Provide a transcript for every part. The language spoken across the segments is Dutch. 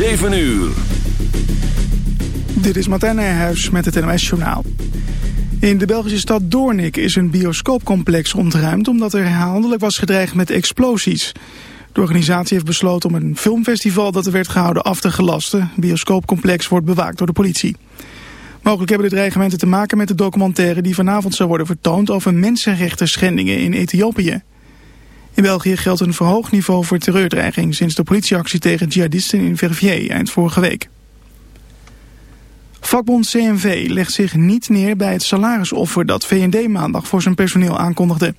7 uur. Dit is Martijn Nijhuis met het NOS Journaal. In de Belgische stad Doornik is een bioscoopcomplex ontruimd... omdat er herhaaldelijk was gedreigd met explosies. De organisatie heeft besloten om een filmfestival dat er werd gehouden af te gelasten. Het bioscoopcomplex wordt bewaakt door de politie. Mogelijk hebben de dreigementen te maken met de documentaire... die vanavond zou worden vertoond over mensenrechten schendingen in Ethiopië. In België geldt een verhoogd niveau voor terreurdreiging... sinds de politieactie tegen jihadisten in Verviers eind vorige week. Vakbond CNV legt zich niet neer bij het salarisoffer dat VND maandag voor zijn personeel aankondigde.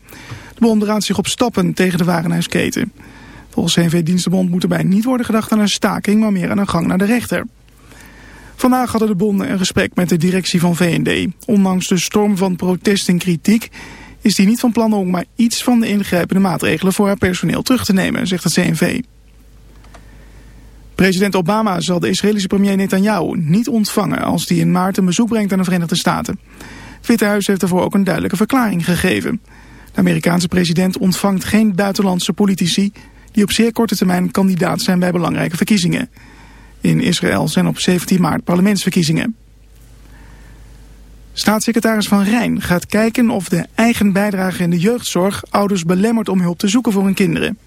De bond raadt zich op stappen tegen de warenhuisketen. Volgens CNV-dienstenbond moet erbij niet worden gedacht aan een staking, maar meer aan een gang naar de rechter. Vandaag hadden de bonden een gesprek met de directie van VND. Ondanks de storm van protest en kritiek is die niet van plan om maar iets van de ingrijpende maatregelen voor haar personeel terug te nemen, zegt het CNV. President Obama zal de Israëlische premier Netanyahu niet ontvangen als hij in maart een bezoek brengt aan de Verenigde Staten. Het Witte Huis heeft daarvoor ook een duidelijke verklaring gegeven. De Amerikaanse president ontvangt geen buitenlandse politici die op zeer korte termijn kandidaat zijn bij belangrijke verkiezingen. In Israël zijn op 17 maart parlementsverkiezingen. Staatssecretaris Van Rijn gaat kijken of de eigen bijdrage in de jeugdzorg ouders belemmert om hulp te zoeken voor hun kinderen.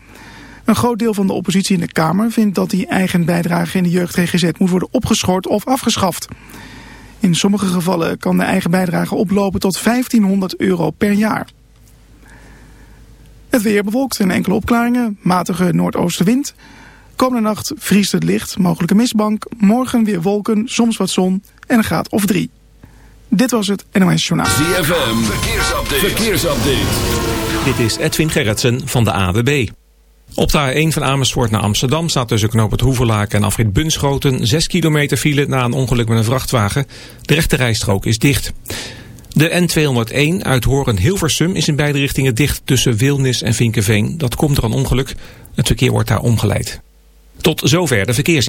Een groot deel van de oppositie in de Kamer vindt dat die eigen bijdrage in de jeugd-GGZ moet worden opgeschort of afgeschaft. In sommige gevallen kan de eigen bijdrage oplopen tot 1500 euro per jaar. Het weer bewolkt en enkele opklaringen, matige noordoostenwind. Komende nacht vriest het licht, mogelijke mistbank. Morgen weer wolken, soms wat zon en een graad of drie. Dit was het NOS Journaal. ZFM, verkeersupdate. verkeersupdate. Dit is Edwin Gerritsen van de AWB. Op de A1 van Amersfoort naar Amsterdam staat tussen knoop het Hoevelaak en afrit Bunschoten 6 kilometer file na een ongeluk met een vrachtwagen. De rechte rijstrook is dicht. De N201 uit Horen-Hilversum is in beide richtingen dicht tussen Wilnis en Vinkenveen. Dat komt door een ongeluk. Het verkeer wordt daar omgeleid. Tot zover de verkeers.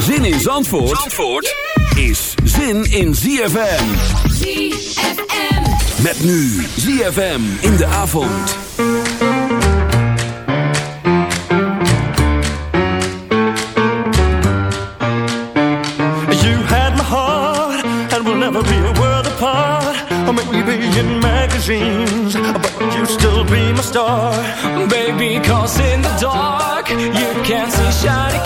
Zin in Zandvoort, Zandvoort is zin in ZFM. ZFM. Met nu ZFM in de avond. You had my heart, and we'll never be a world apart. Or maybe in magazines, but you still be my star. Baby, cause in the dark you can see shiny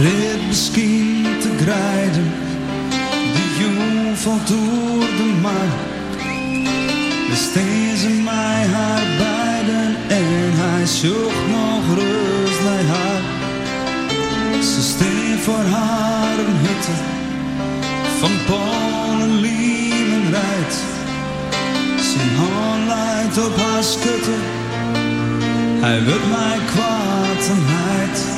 Rit misschien te grijden, de jong valt door de markt. Besteed ze mij haar beiden en hij zocht nog rust bij haar. Ze steen voor haar een hutte van Polen, Liemen rijdt. Zijn hand leidt op haar schutte, hij wil mij kwaad en heid.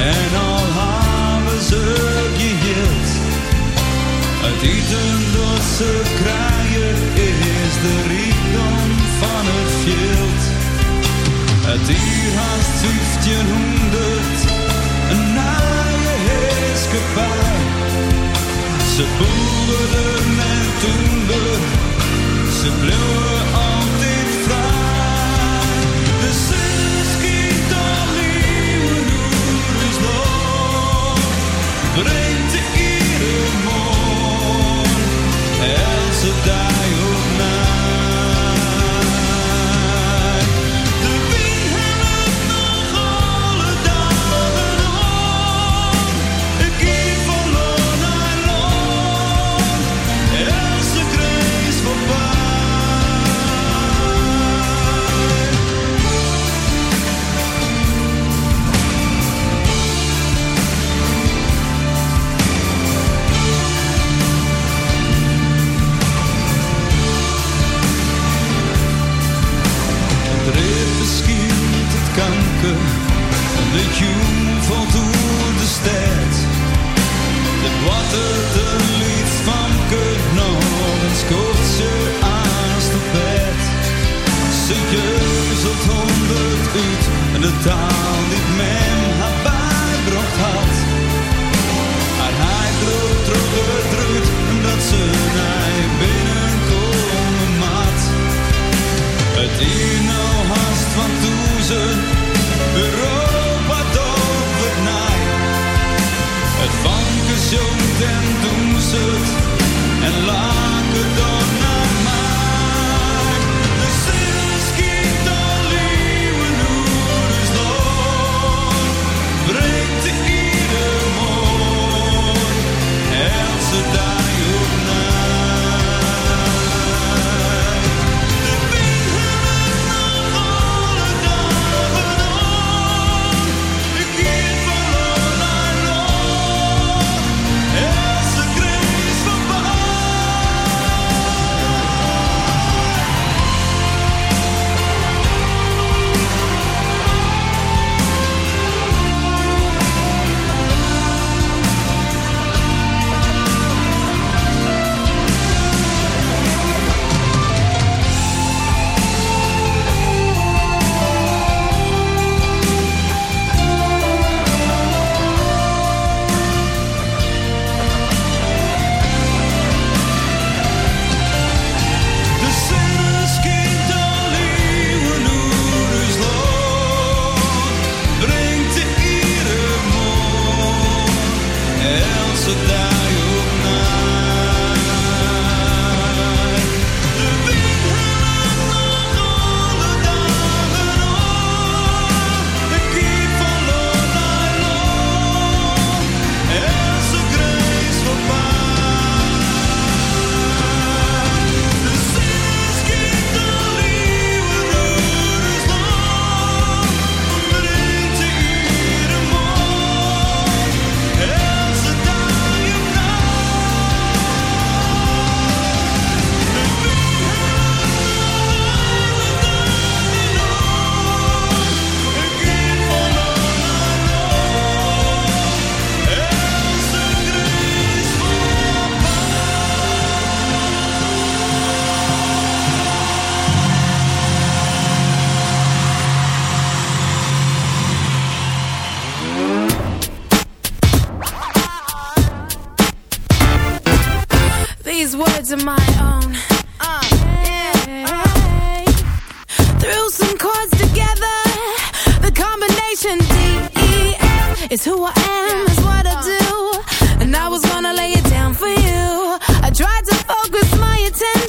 En al ze geheeld. Het eten dat ze krijgen is de rijkdom van het veld. Het hier haast 1500, een naaie heerskepaar. Ze boeren en toender, ze bleven altijd vrij. De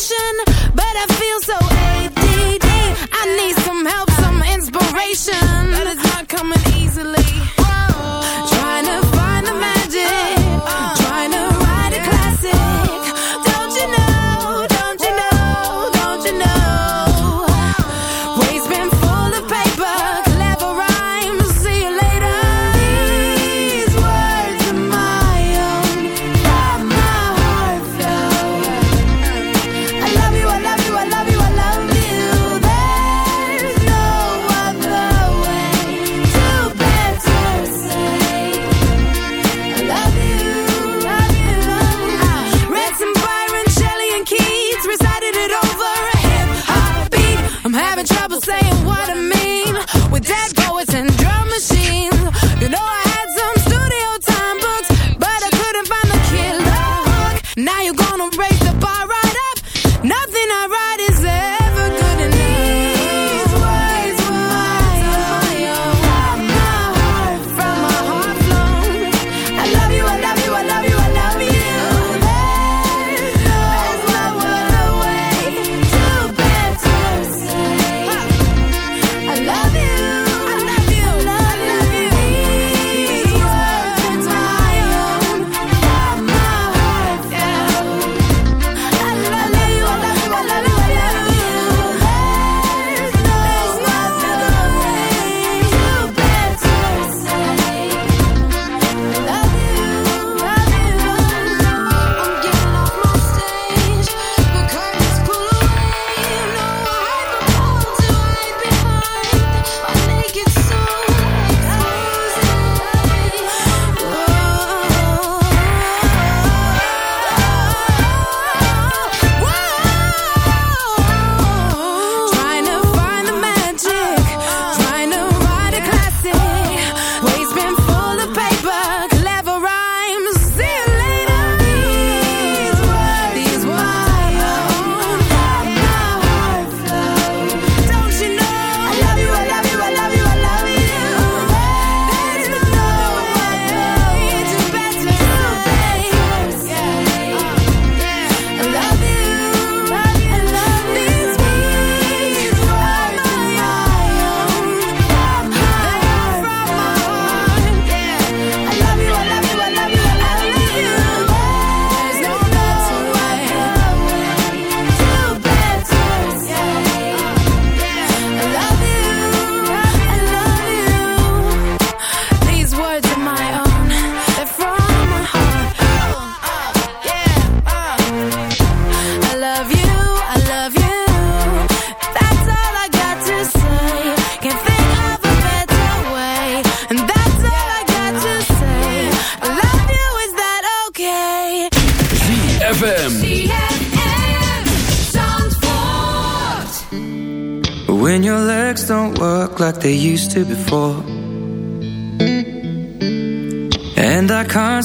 attention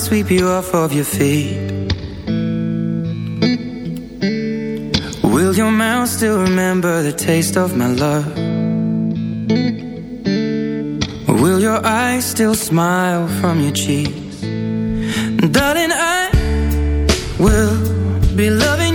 sweep you off of your feet Will your mouth still remember the taste of my love? Will your eyes still smile from your cheeks? Darling, I will be loving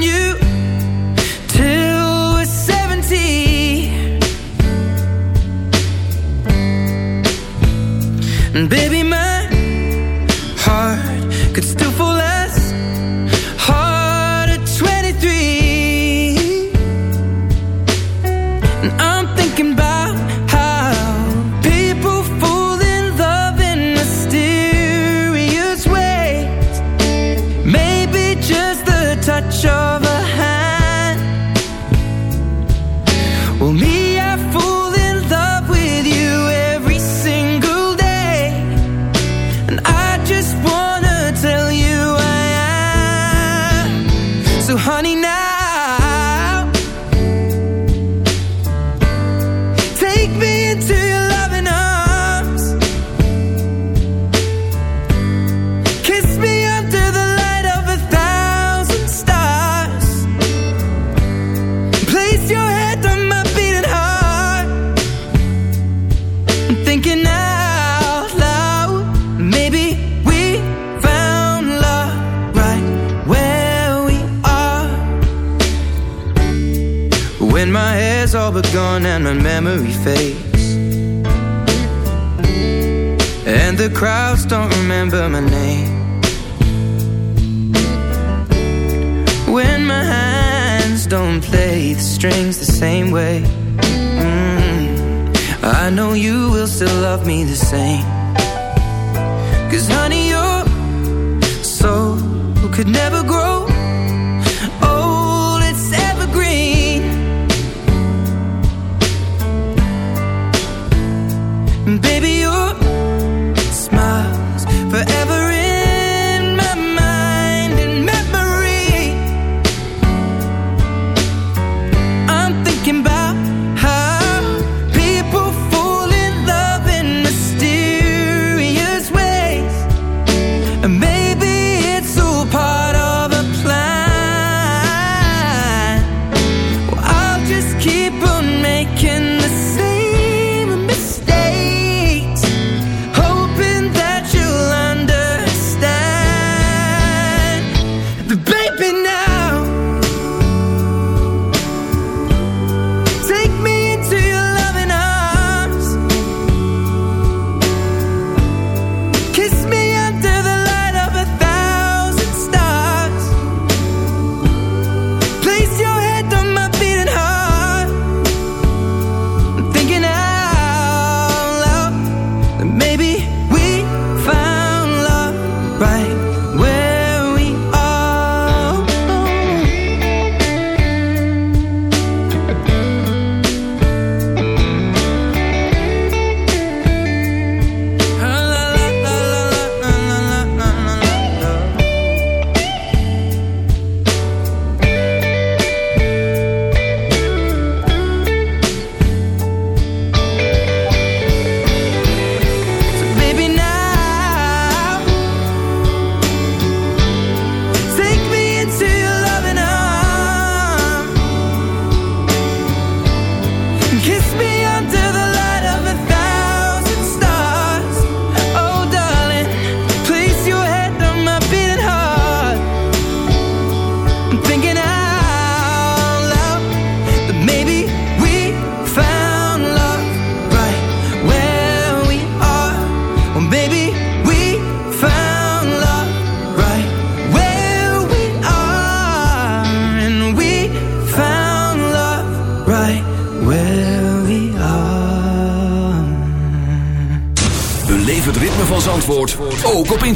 Baby, your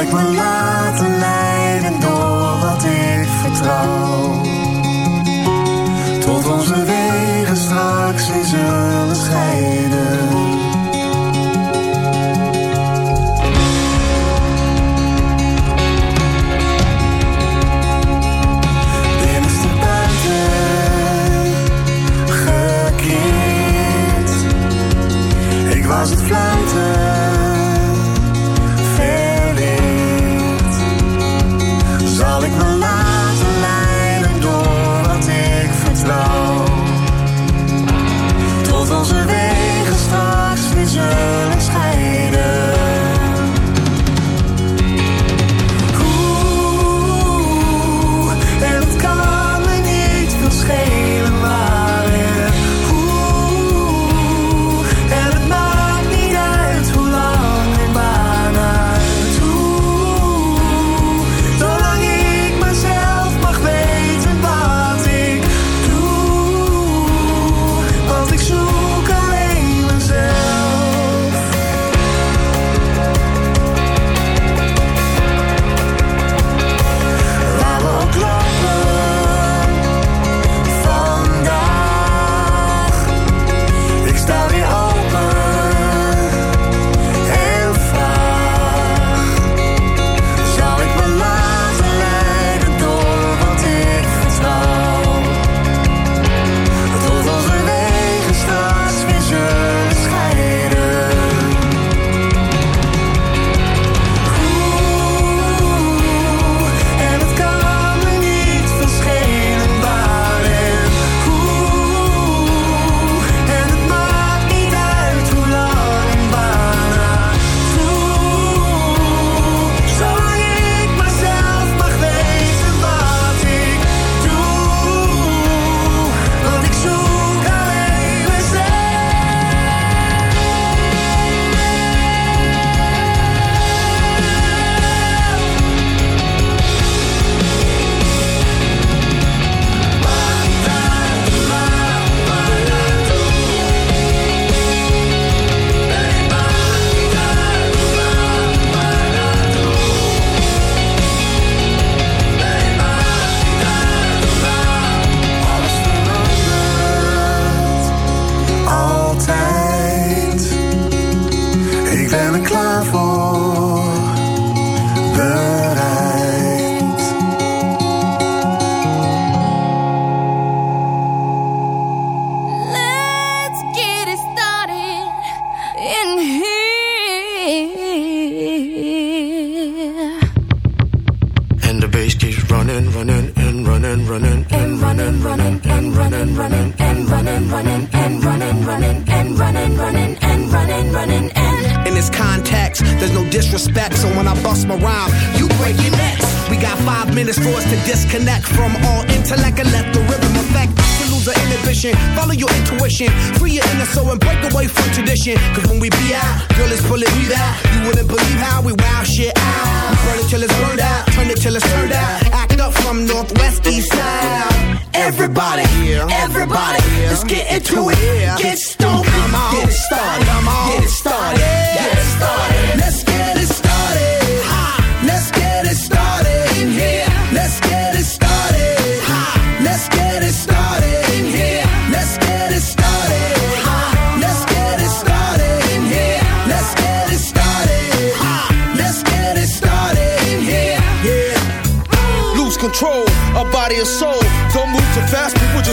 ik me laten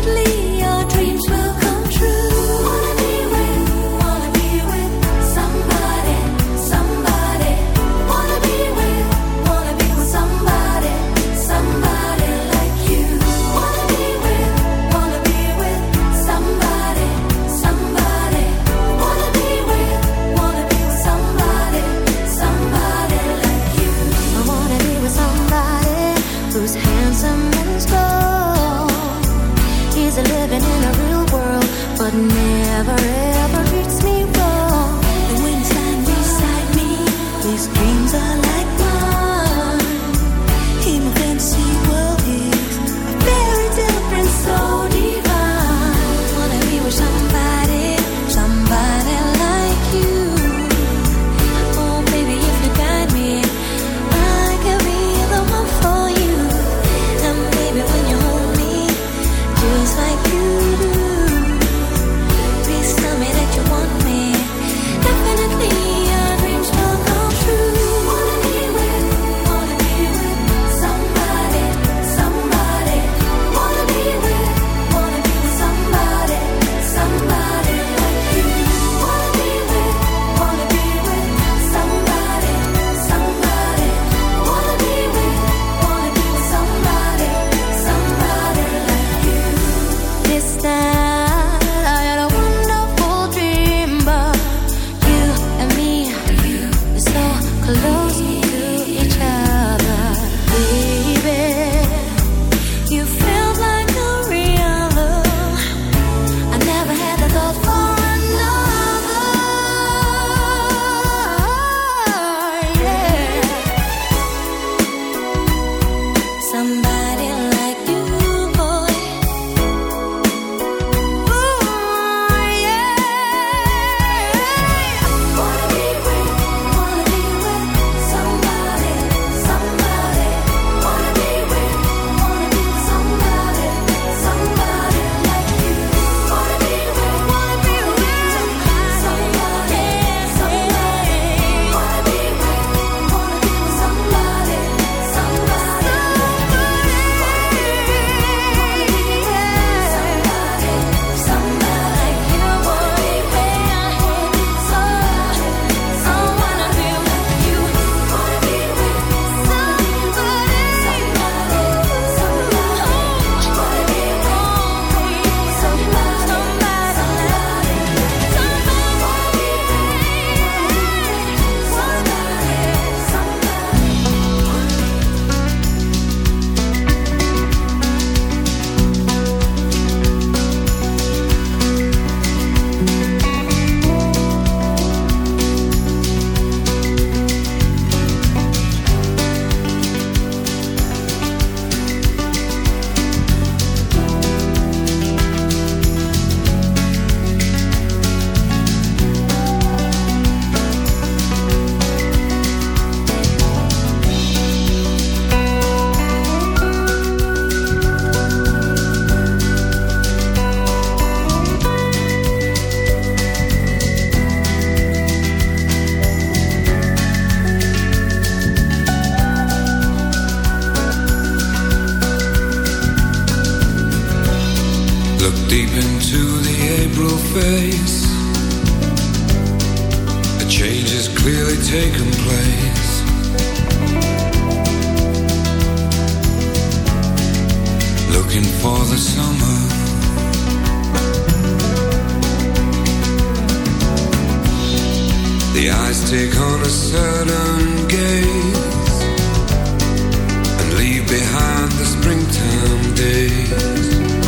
suddenly your dreams me. Look deep into the April face. A change has clearly taken place. Looking for the summer. The eyes take on a certain gaze and leave behind the springtime days.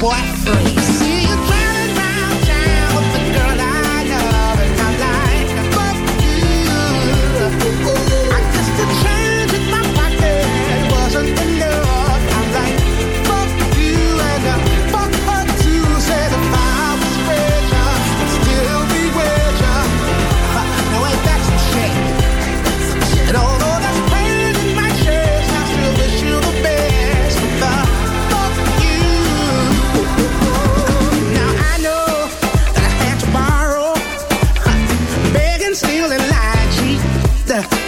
boyfriend. still like she's the